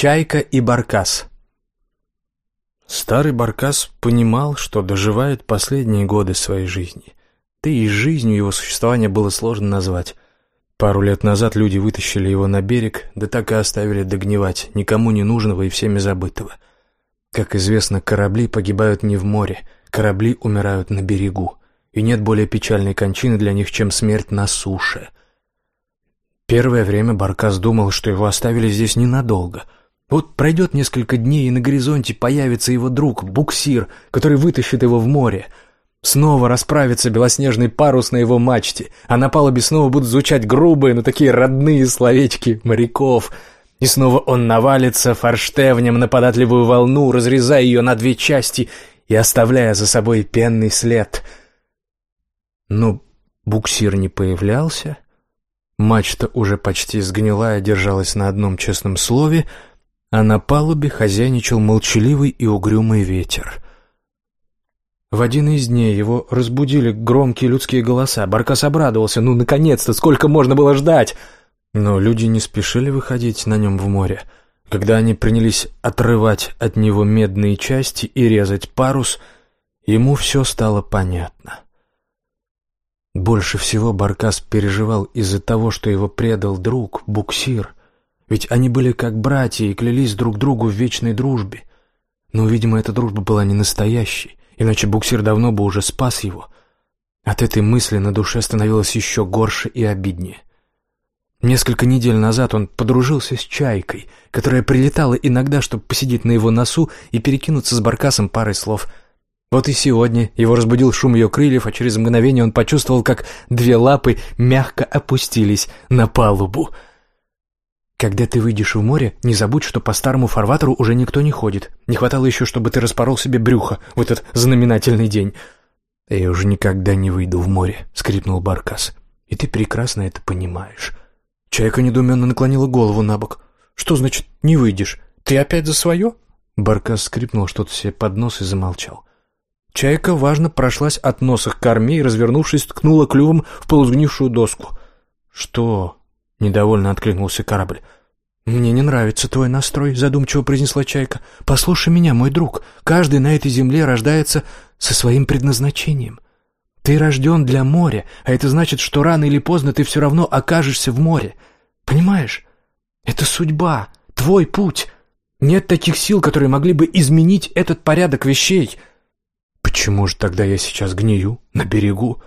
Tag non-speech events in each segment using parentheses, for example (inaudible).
Чайка и Баркас Старый Баркас понимал, что доживает последние годы своей жизни. Да и жизнью его существования было сложно назвать. Пару лет назад люди вытащили его на берег, да так и оставили догнивать, никому не нужного и всеми забытого. Как известно, корабли погибают не в море, корабли умирают на берегу, и нет более печальной кончины для них, чем смерть на суше. Первое время Баркас думал, что его оставили здесь ненадолго — вот пройдет несколько дней, и на горизонте появится его друг, буксир, который вытащит его в море. Снова расправится белоснежный парус на его мачте, а на палубе снова будут звучать грубые, но такие родные словечки моряков. И снова он навалится форштевнем на податливую волну, разрезая ее на две части и оставляя за собой пенный след. Но буксир не появлялся. Мачта уже почти сгнилая держалась на одном честном слове — а на палубе хозяйничал молчаливый и угрюмый ветер. В один из дней его разбудили громкие людские голоса. Баркас обрадовался. «Ну, наконец-то! Сколько можно было ждать?» Но люди не спешили выходить на нем в море. Когда они принялись отрывать от него медные части и резать парус, ему все стало понятно. Больше всего Баркас переживал из-за того, что его предал друг, буксир — ведь они были как братья и клялись друг другу в вечной дружбе. Но, видимо, эта дружба была не настоящей, иначе буксир давно бы уже спас его. От этой мысли на душе становилось еще горше и обиднее. Несколько недель назад он подружился с Чайкой, которая прилетала иногда, чтобы посидеть на его носу и перекинуться с Баркасом парой слов. Вот и сегодня его разбудил шум ее крыльев, а через мгновение он почувствовал, как две лапы мягко опустились на палубу — когда ты выйдешь в море, не забудь, что по старому фарватеру уже никто не ходит. Не хватало еще, чтобы ты распорол себе брюхо в этот знаменательный день. «Я уже никогда не выйду в море», — скрипнул Баркас. «И ты прекрасно это понимаешь». Чайка недоуменно наклонила голову на бок. «Что значит «не выйдешь»? Ты опять за свое?» Баркас скрипнул что-то себе под нос и замолчал. Чайка важно прошлась от носа к корме и, развернувшись, ткнула клювом в полузгнившую доску. «Что?» — недовольно откликнулся корабль. «Мне не нравится твой настрой», — задумчиво произнесла Чайка. «Послушай меня, мой друг. Каждый на этой земле рождается со своим предназначением. Ты рожден для моря, а это значит, что рано или поздно ты все равно окажешься в море. Понимаешь? Это судьба, твой путь. Нет таких сил, которые могли бы изменить этот порядок вещей». «Почему же тогда я сейчас гнию на берегу?»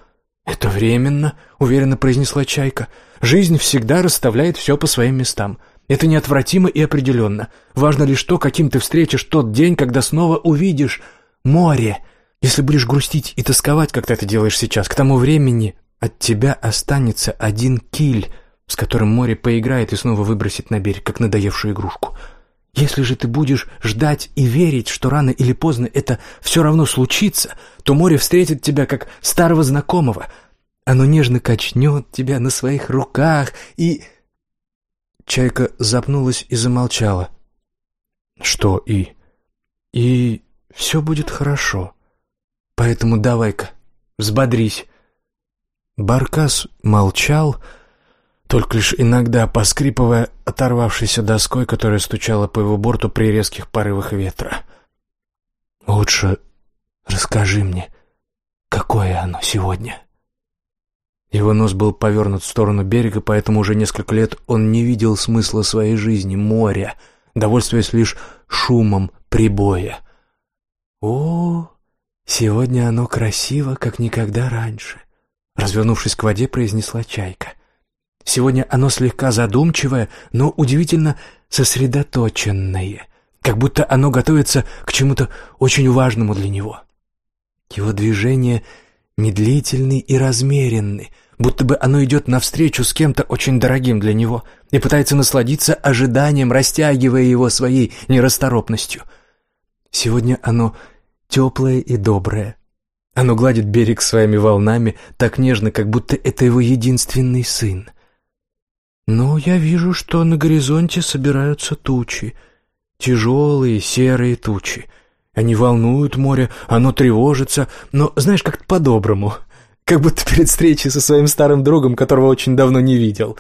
«Это временно», — уверенно произнесла Чайка. «Жизнь всегда расставляет все по своим местам. Это неотвратимо и определенно. Важно лишь то, каким ты встретишь тот день, когда снова увидишь море. Если будешь грустить и тосковать, как ты это делаешь сейчас, к тому времени от тебя останется один киль, с которым море поиграет и снова выбросит на берег, как надоевшую игрушку. Если же ты будешь ждать и верить, что рано или поздно это все равно случится, то море встретит тебя как старого знакомого. Оно нежно качнет тебя на своих руках и... Чайка запнулась и замолчала. Что «и»? И все будет хорошо. Поэтому давай-ка, взбодрись. Баркас молчал, только лишь иногда поскрипывая оторвавшейся доской, которая стучала по его борту при резких порывах ветра. «Лучше расскажи мне, какое оно сегодня?» Его нос был повернут в сторону берега, поэтому уже несколько лет он не видел смысла своей жизни, моря, довольствуясь лишь шумом прибоя. «О, сегодня оно красиво, как никогда раньше», — развернувшись к воде, произнесла чайка. Сегодня оно слегка задумчивое, но удивительно сосредоточенное, как будто оно готовится к чему-то очень важному для него. Его движения медлительны и размеренны, будто бы оно идет навстречу с кем-то очень дорогим для него и пытается насладиться ожиданием, растягивая его своей нерасторопностью. Сегодня оно теплое и доброе. Оно гладит берег своими волнами так нежно, как будто это его единственный сын — но я вижу, что на горизонте собираются тучи. Тяжелые серые тучи. Они волнуют море, оно тревожится, но, знаешь, как-то по-доброму. Как будто перед встречей со своим старым другом, которого очень давно не видел.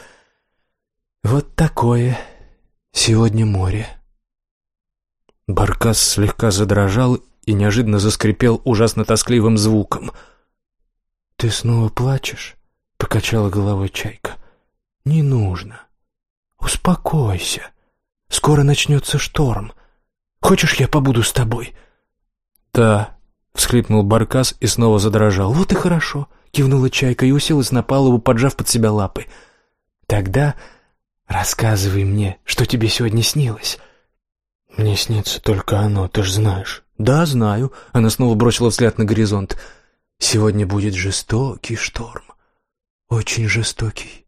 Вот такое сегодня море. Баркас слегка задрожал и неожиданно заскрипел ужасно тоскливым звуком. «Ты снова плачешь?» — покачала головой Чайка. «Не нужно. Успокойся. Скоро начнется шторм. Хочешь, я побуду с тобой?» «Да», — всхлипнул Баркас и снова задрожал. «Вот и хорошо», — кивнула Чайка и уселась на палубу, поджав под себя лапы. «Тогда рассказывай мне, что тебе сегодня снилось». «Мне снится только оно, ты ж знаешь». «Да, знаю», — она снова бросила взгляд на горизонт. «Сегодня будет жестокий шторм. Очень жестокий».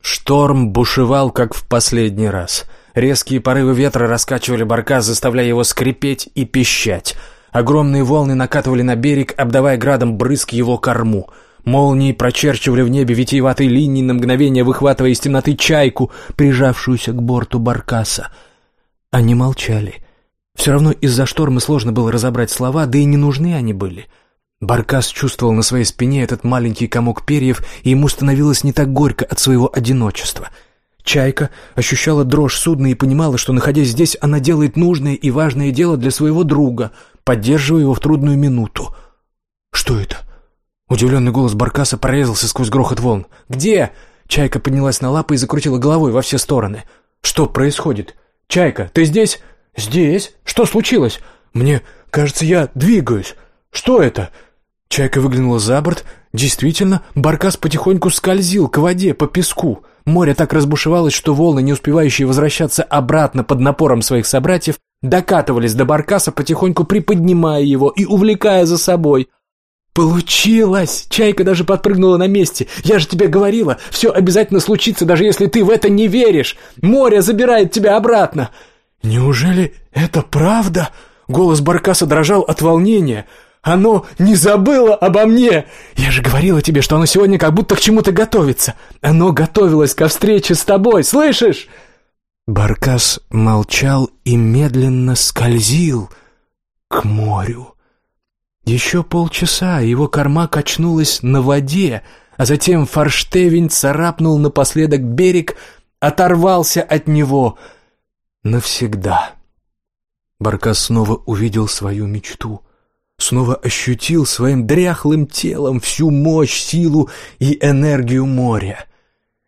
Шторм бушевал, как в последний раз. Резкие порывы ветра раскачивали баркас, заставляя его скрипеть и пищать. Огромные волны накатывали на берег, обдавая градом брызг его корму. Молнии прочерчивали в небе витиеватые линии, на мгновение выхватывая из темноты чайку, прижавшуюся к борту баркаса. Они молчали. Все равно из-за шторма сложно было разобрать слова, да и не нужны они были. Баркас чувствовал на своей спине этот маленький комок перьев, и ему становилось не так горько от своего одиночества. Чайка ощущала дрожь судна и понимала, что, находясь здесь, она делает нужное и важное дело для своего друга, поддерживая его в трудную минуту. «Что это?» Удивленный голос Баркаса прорезался сквозь грохот волн. «Где?» Чайка поднялась на лапы и закрутила головой во все стороны. «Что происходит?» «Чайка, ты здесь?» «Здесь? Что случилось?» «Мне кажется, я двигаюсь. Что это?» Чайка выглянула за борт. Действительно, баркас потихоньку скользил к воде, по песку. Море так разбушевалось, что волны, не успевающие возвращаться обратно под напором своих собратьев, докатывались до баркаса, потихоньку приподнимая его и увлекая за собой. «Получилось!» Чайка даже подпрыгнула на месте. «Я же тебе говорила, все обязательно случится, даже если ты в это не веришь! Море забирает тебя обратно!» «Неужели это правда?» Голос Баркаса дрожал от волнения. «Оно не забыло обо мне! Я же говорила тебе, что оно сегодня как будто к чему-то готовится! Оно готовилось ко встрече с тобой, слышишь?» Баркас молчал и медленно скользил к морю. Еще полчаса его корма качнулась на воде, а затем форштевень царапнул напоследок берег, оторвался от него — навсегда. Баркас снова увидел свою мечту, снова ощутил своим дряхлым телом всю мощь, силу и энергию моря.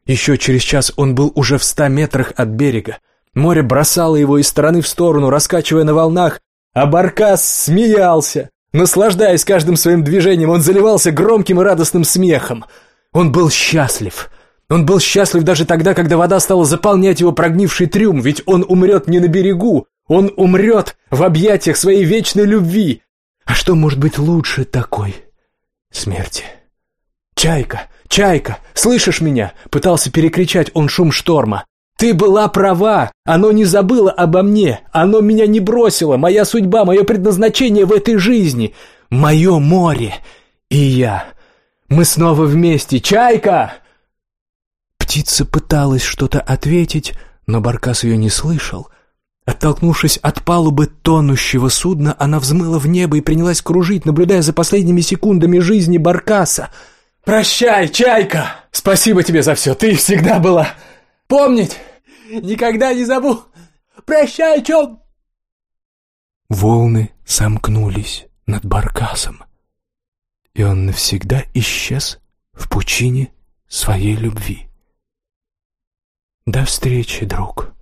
Еще через час он был уже в ста метрах от берега. Море бросало его из стороны в сторону, раскачивая на волнах, а Баркас смеялся. Наслаждаясь каждым своим движением, он заливался громким и радостным смехом. Он был счастлив — он был счастлив даже тогда, когда вода стала заполнять его прогнивший трюм, ведь он умрет не на берегу, он умрет в объятиях своей вечной любви. А что может быть лучше такой смерти? «Чайка! Чайка! Слышишь меня?» — пытался перекричать он шум шторма. «Ты была права! Оно не забыло обо мне! Оно меня не бросило! Моя судьба, мое предназначение в этой жизни! Мое море! И я! Мы снова вместе! Чайка!» Птица пыталась что-то ответить, но Баркас ее не слышал. Оттолкнувшись от палубы тонущего судна, она взмыла в небо и принялась кружить, наблюдая за последними секундами жизни Баркаса. «Прощай, Чайка! Спасибо тебе за все, ты всегда была! Помнить! Никогда не забу! Прощай, Чом!» Волны сомкнулись над Баркасом, и он навсегда исчез в пучине своей любви. «До встречи, друг!» —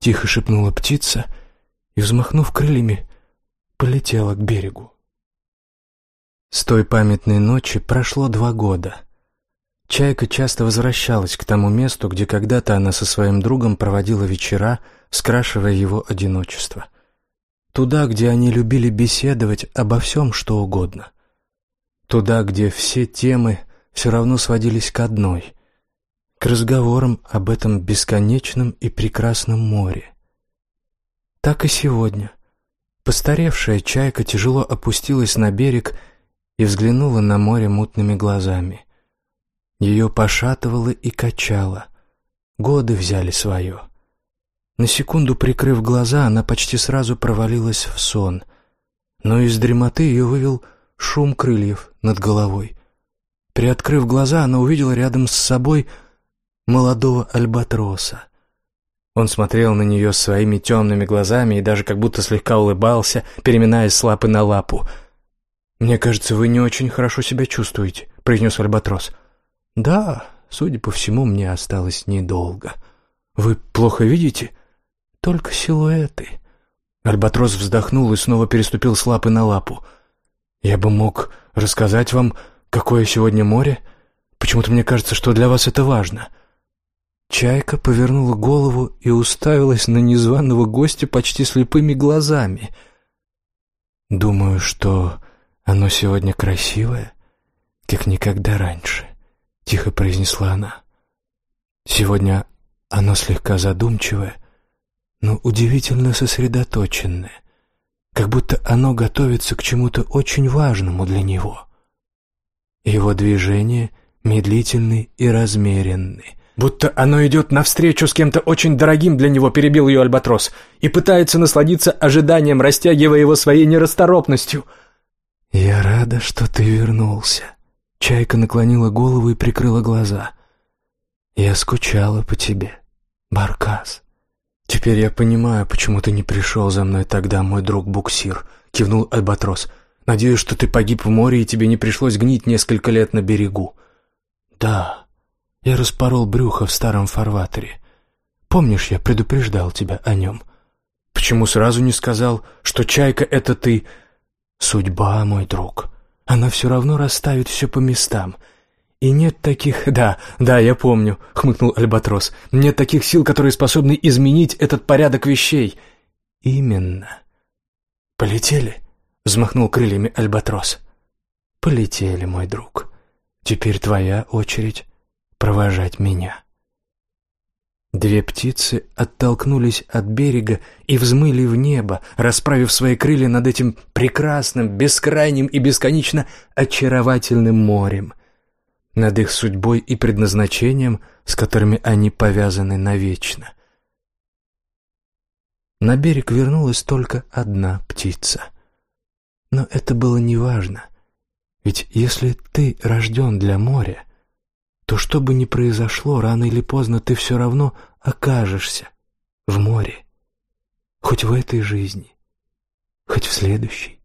тихо шепнула птица и, взмахнув крыльями, полетела к берегу. С той памятной ночи прошло два года. Чайка часто возвращалась к тому месту, где когда-то она со своим другом проводила вечера, скрашивая его одиночество. Туда, где они любили беседовать обо всем, что угодно. Туда, где все темы все равно сводились к одной — к разговорам об этом бесконечном и прекрасном море. Так и сегодня. Постаревшая чайка тяжело опустилась на берег и взглянула на море мутными глазами. Ее пошатывало и качало. Годы взяли свое. На секунду прикрыв глаза, она почти сразу провалилась в сон, но из дремоты ее вывел шум крыльев над головой. Приоткрыв глаза, она увидела рядом с собой молодого альбатроса. Он смотрел на нее своими темными глазами и даже как будто слегка улыбался, переминаясь с лапы на лапу. «Мне кажется, вы не очень хорошо себя чувствуете», — произнес Альбатрос. «Да, судя по всему, мне осталось недолго. Вы плохо видите?» «Только силуэты». Альбатрос вздохнул и снова переступил с лапы на лапу. «Я бы мог рассказать вам, какое сегодня море. Почему-то мне кажется, что для вас это важно». Чайка повернула голову и уставилась на незваного гостя почти слепыми глазами. «Думаю, что оно сегодня красивое, как никогда раньше», — тихо произнесла она. «Сегодня оно слегка задумчивое, но удивительно сосредоточенное, как будто оно готовится к чему-то очень важному для него. Его движения медлительны и размеренны, будто оно идет навстречу с кем-то очень дорогим для него, перебил ее Альбатрос, и пытается насладиться ожиданием, растягивая его своей нерасторопностью. «Я рада, что ты вернулся». Чайка наклонила голову и прикрыла глаза. «Я скучала по тебе, Баркас». «Теперь я понимаю, почему ты не пришел за мной тогда, мой друг Буксир», — кивнул Альбатрос. «Надеюсь, что ты погиб в море, и тебе не пришлось гнить несколько лет на берегу». «Да, я распорол брюхо в старом фарватере. Помнишь, я предупреждал тебя о нем?» «Почему сразу не сказал, что чайка — это ты?» «Судьба, мой друг. Она все равно расставит все по местам». «И нет таких...» (laughs) «Да, да, я помню», — хмыкнул Альбатрос. «Нет таких сил, которые способны изменить этот порядок вещей». «Именно». «Полетели?» — взмахнул крыльями Альбатрос. «Полетели, мой друг. Теперь твоя очередь провожать меня». Две птицы оттолкнулись от берега и взмыли в небо, расправив свои крылья над этим прекрасным, бескрайним и бесконечно очаровательным морем — над их судьбой и предназначением, с которыми они повязаны навечно. На берег вернулась только одна птица. Но это было неважно, ведь если ты рожден для моря, то что бы ни произошло, рано или поздно ты все равно окажешься в море, хоть в этой жизни, хоть в следующей.